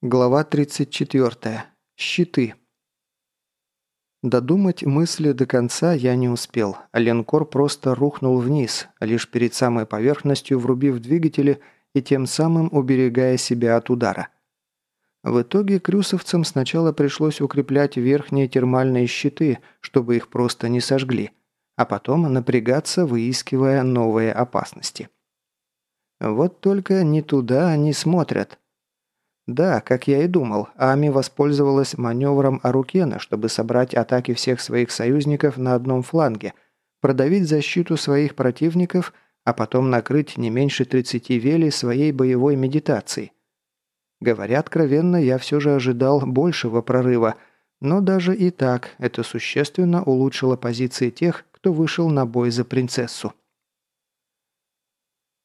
Глава 34. Щиты. Додумать мысли до конца я не успел, линкор просто рухнул вниз, лишь перед самой поверхностью врубив двигатели и тем самым уберегая себя от удара. В итоге крюсовцам сначала пришлось укреплять верхние термальные щиты, чтобы их просто не сожгли, а потом напрягаться, выискивая новые опасности. Вот только не туда они смотрят – да, как я и думал, Ами воспользовалась маневром Арукена, чтобы собрать атаки всех своих союзников на одном фланге, продавить защиту своих противников, а потом накрыть не меньше 30 велей своей боевой медитацией. Говоря откровенно, я все же ожидал большего прорыва, но даже и так это существенно улучшило позиции тех, кто вышел на бой за принцессу.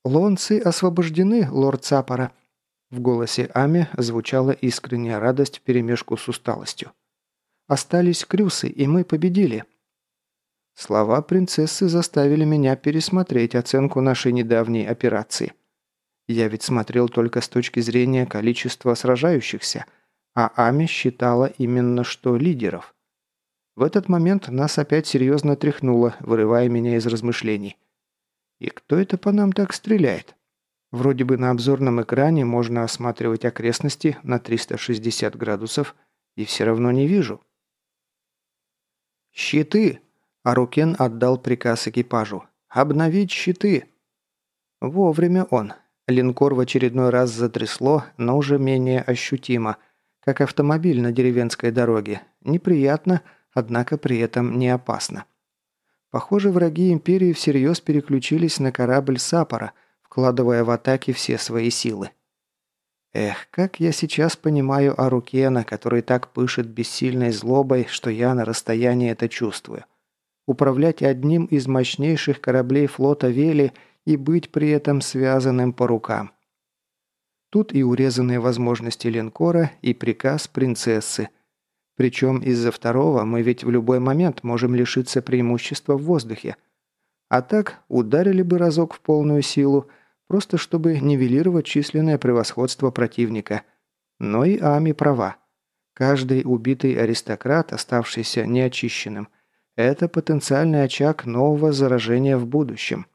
«Лонцы освобождены, лорд Цапора», в голосе Ами звучала искренняя радость вперемешку с усталостью. «Остались крюсы, и мы победили». Слова принцессы заставили меня пересмотреть оценку нашей недавней операции. Я ведь смотрел только с точки зрения количества сражающихся, а Ами считала именно что лидеров. В этот момент нас опять серьезно тряхнуло, вырывая меня из размышлений. «И кто это по нам так стреляет?» Вроде бы на обзорном экране можно осматривать окрестности на 360 градусов, и все равно не вижу. «Щиты!» – Арукен отдал приказ экипажу. «Обновить щиты!» Вовремя он. Линкор в очередной раз затрясло, но уже менее ощутимо, как автомобиль на деревенской дороге. Неприятно, однако при этом не опасно. Похоже, враги Империи всерьез переключились на корабль Сапора – вкладывая в атаки все свои силы. Эх, как я сейчас понимаю Арукена, который так пышет бессильной злобой, что я на расстоянии это чувствую. Управлять одним из мощнейших кораблей флота Вели и быть при этом связанным по рукам. Тут и урезанные возможности линкора, и приказ принцессы. Причем из-за второго мы ведь в любой момент можем лишиться преимущества в воздухе. А так, ударили бы разок в полную силу – просто чтобы нивелировать численное превосходство противника. Но и Ами права. Каждый убитый аристократ, оставшийся неочищенным, это потенциальный очаг нового заражения в будущем.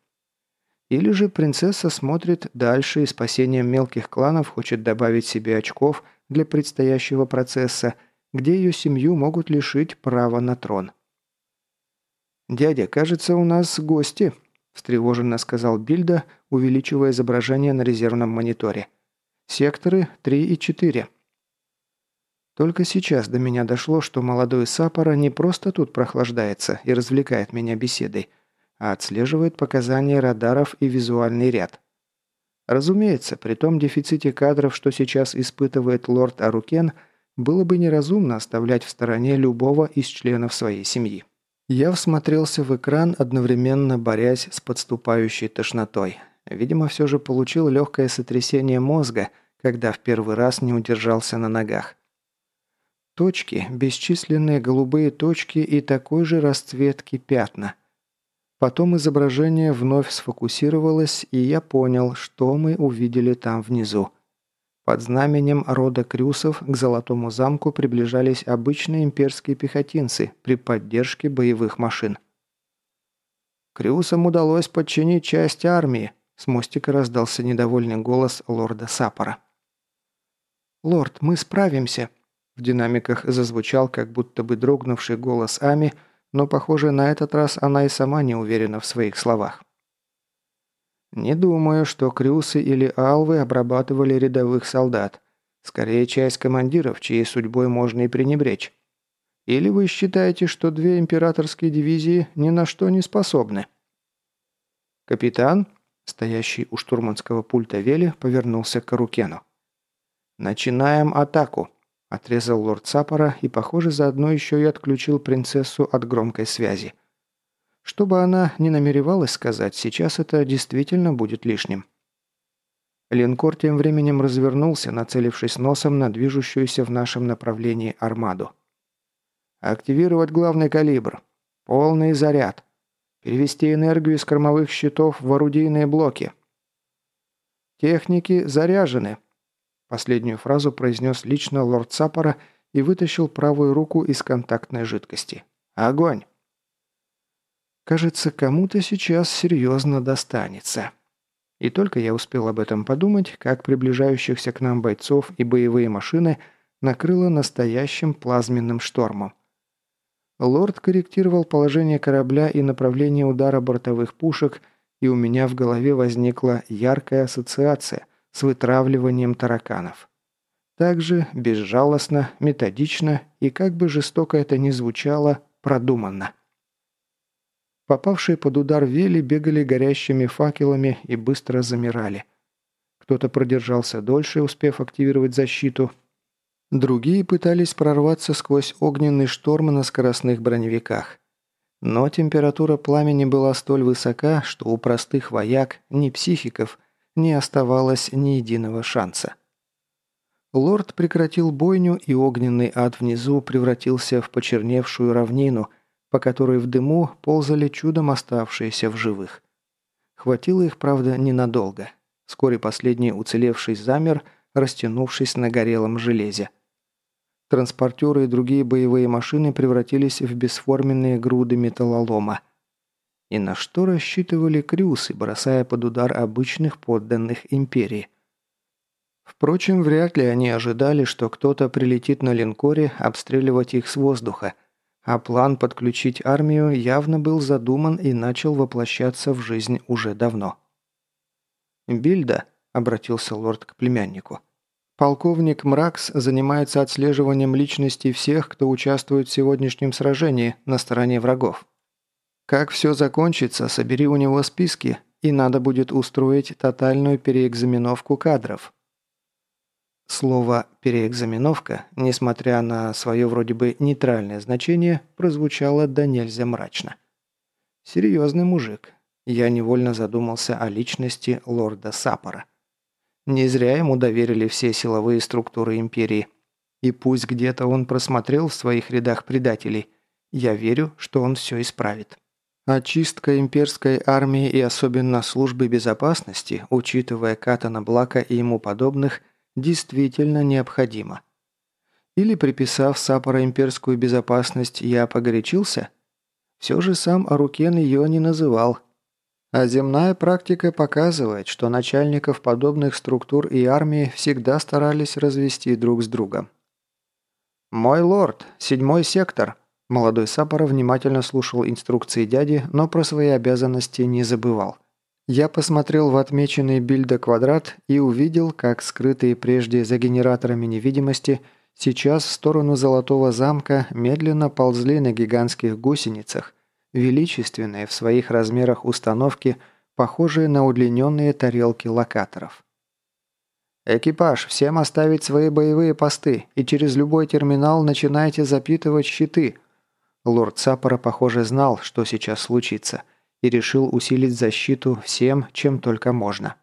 Или же принцесса смотрит дальше и спасением мелких кланов хочет добавить себе очков для предстоящего процесса, где ее семью могут лишить права на трон. «Дядя, кажется, у нас гости», встревоженно сказал Бильда, увеличивая изображение на резервном мониторе. «Секторы 3 и 4». Только сейчас до меня дошло, что молодой Сапора не просто тут прохлаждается и развлекает меня беседой, а отслеживает показания радаров и визуальный ряд. Разумеется, при том дефиците кадров, что сейчас испытывает лорд Арукен, было бы неразумно оставлять в стороне любого из членов своей семьи. Я всмотрелся в экран, одновременно борясь с подступающей тошнотой. Видимо, все же получил легкое сотрясение мозга, когда в первый раз не удержался на ногах. Точки, бесчисленные голубые точки и такой же расцветки пятна. Потом изображение вновь сфокусировалось, и я понял, что мы увидели там внизу. Под знаменем рода Крюсов к Золотому замку приближались обычные имперские пехотинцы при поддержке боевых машин. «Крюсам удалось подчинить часть армии», – с мостика раздался недовольный голос лорда Сапора. «Лорд, мы справимся», – в динамиках зазвучал как будто бы дрогнувший голос Ами, но, похоже, на этот раз она и сама не уверена в своих словах. Не думаю, что Крюсы или Алвы обрабатывали рядовых солдат. Скорее, часть командиров, чьей судьбой можно и пренебречь. Или вы считаете, что две императорские дивизии ни на что не способны? Капитан, стоящий у штурманского пульта Вели, повернулся к Рукену. «Начинаем атаку», – отрезал лорд Сапора и, похоже, заодно еще и отключил принцессу от громкой связи. Что бы она ни намеревалась сказать, сейчас это действительно будет лишним. Линкор тем временем развернулся, нацелившись носом на движущуюся в нашем направлении армаду. «Активировать главный калибр. Полный заряд. Перевести энергию из кормовых щитов в орудийные блоки. Техники заряжены». Последнюю фразу произнес лично лорд Саппора и вытащил правую руку из контактной жидкости. «Огонь!» Кажется, кому-то сейчас серьезно достанется. И только я успел об этом подумать, как приближающихся к нам бойцов и боевые машины накрыло настоящим плазменным штормом. Лорд корректировал положение корабля и направление удара бортовых пушек, и у меня в голове возникла яркая ассоциация с вытравливанием тараканов. Также безжалостно, методично и, как бы жестоко это ни звучало, продуманно. Попавшие под удар вели бегали горящими факелами и быстро замирали. Кто-то продержался дольше, успев активировать защиту. Другие пытались прорваться сквозь огненный шторм на скоростных броневиках. Но температура пламени была столь высока, что у простых вояк, ни психиков, не оставалось ни единого шанса. Лорд прекратил бойню, и огненный ад внизу превратился в почерневшую равнину – по которой в дыму ползали чудом оставшиеся в живых. Хватило их, правда, ненадолго. Вскоре последний уцелевший замер, растянувшись на горелом железе. Транспортеры и другие боевые машины превратились в бесформенные груды металлолома. И на что рассчитывали крюсы, бросая под удар обычных подданных империи? Впрочем, вряд ли они ожидали, что кто-то прилетит на линкоре обстреливать их с воздуха – а план подключить армию явно был задуман и начал воплощаться в жизнь уже давно. «Бильда», — обратился лорд к племяннику, — «полковник Мракс занимается отслеживанием личностей всех, кто участвует в сегодняшнем сражении на стороне врагов. Как все закончится, собери у него списки, и надо будет устроить тотальную переэкзаменовку кадров». Слово «переэкзаменовка», несмотря на свое вроде бы нейтральное значение, прозвучало до нельзя мрачно. Серьезный мужик. Я невольно задумался о личности лорда Сапора. Не зря ему доверили все силовые структуры Империи. И пусть где-то он просмотрел в своих рядах предателей, я верю, что он все исправит. Очистка имперской армии и особенно службы безопасности, учитывая Катана Блака и ему подобных, действительно необходимо. Или, приписав Сапора имперскую безопасность, я погорячился? Все же сам Арукен ее не называл. А земная практика показывает, что начальников подобных структур и армии всегда старались развести друг с другом. «Мой лорд, седьмой сектор», Молодой Сапора внимательно слушал инструкции дяди, но про свои обязанности не забывал. Я посмотрел в отмеченный бильда квадрат и увидел, как скрытые прежде за генераторами невидимости сейчас в сторону Золотого замка медленно ползли на гигантских гусеницах, величественные в своих размерах установки, похожие на удлиненные тарелки локаторов. «Экипаж, всем оставить свои боевые посты и через любой терминал начинайте запитывать щиты». Лорд Саппора, похоже, знал, что сейчас случится – и решил усилить защиту всем, чем только можно.